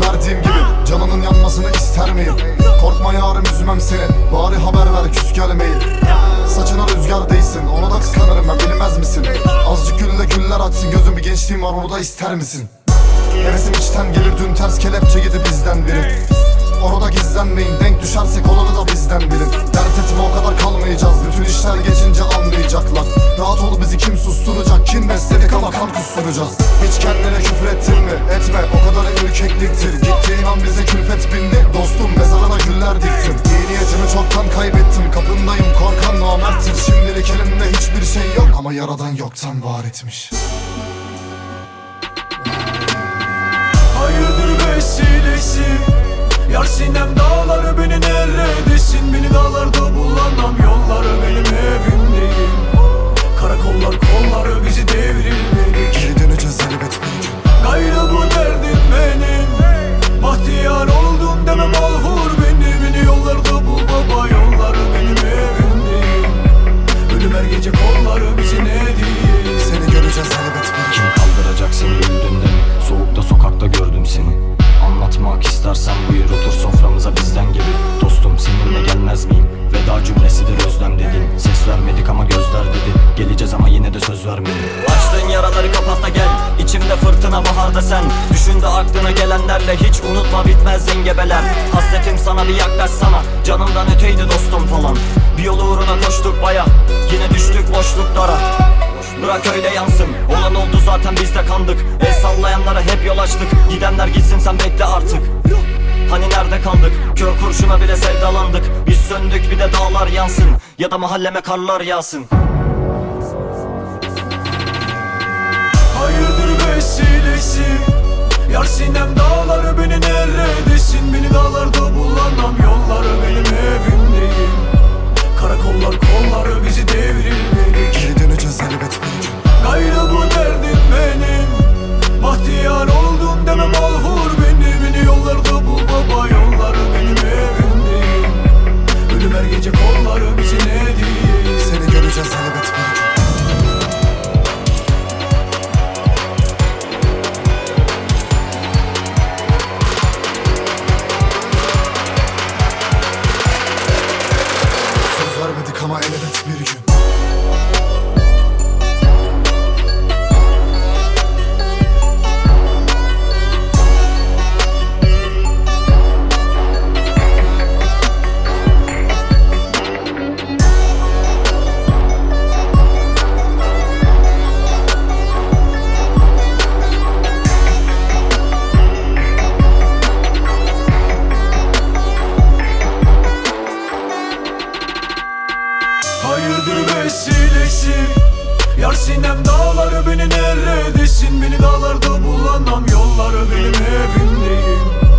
söz verdiğim gibi Canının yanmasını ister miyim? Korkma yarım üzmem seni Bari haber ver küs gelmeyin Saçına rüzgar değsin Ona da kıskanırım ben bilmez misin? Azıcık gülle güller açsın Gözüm bir gençliğim var orada ister misin? Hevesim içten gelir dün ters kelepçe yedi bizden biri Orada gizlenmeyin denk düşersek olanı da bizden bilin Dert etme o kadar kalmayacağız Bütün işler geçince besledik ama kan kusturacağız Hiç kendine küfür ettin mi? Etme o kadar ürkekliktir. Gittiğin an bize külfet bindi. Dostum mezarına güller diktim. İyi niyetimi çoktan kaybettim. Kapındayım korkan namerttir. Şimdilik elimde hiçbir şey yok. Ama yaradan yoktan var etmiş. Hayırdır vesilesi? Yar sinem dağları beni neredesin vermedik Açtığın yaraları kapat da gel. İçimde fırtına baharda sen. Düşünde aklına gelenlerle hiç unutma bitmez zengebeler. Hasretim sana bir yaklaşsana Canımdan öteydi dostum falan. Bir yol uğruna koştuk baya. Yine düştük boşluklara. Bırak öyle yansın. Olan oldu zaten biz de kandık. El sallayanlara hep yol açtık. Gidenler gitsin sen bekle artık. Hani nerede kaldık? Kör kurşuna bile sevdalandık. Biz söndük bir de dağlar yansın. Ya da mahalleme karlar yağsın vesilesi vesilesi Yar sinem dağları beni neredesin? Beni dağlarda bulamam yolları benim evim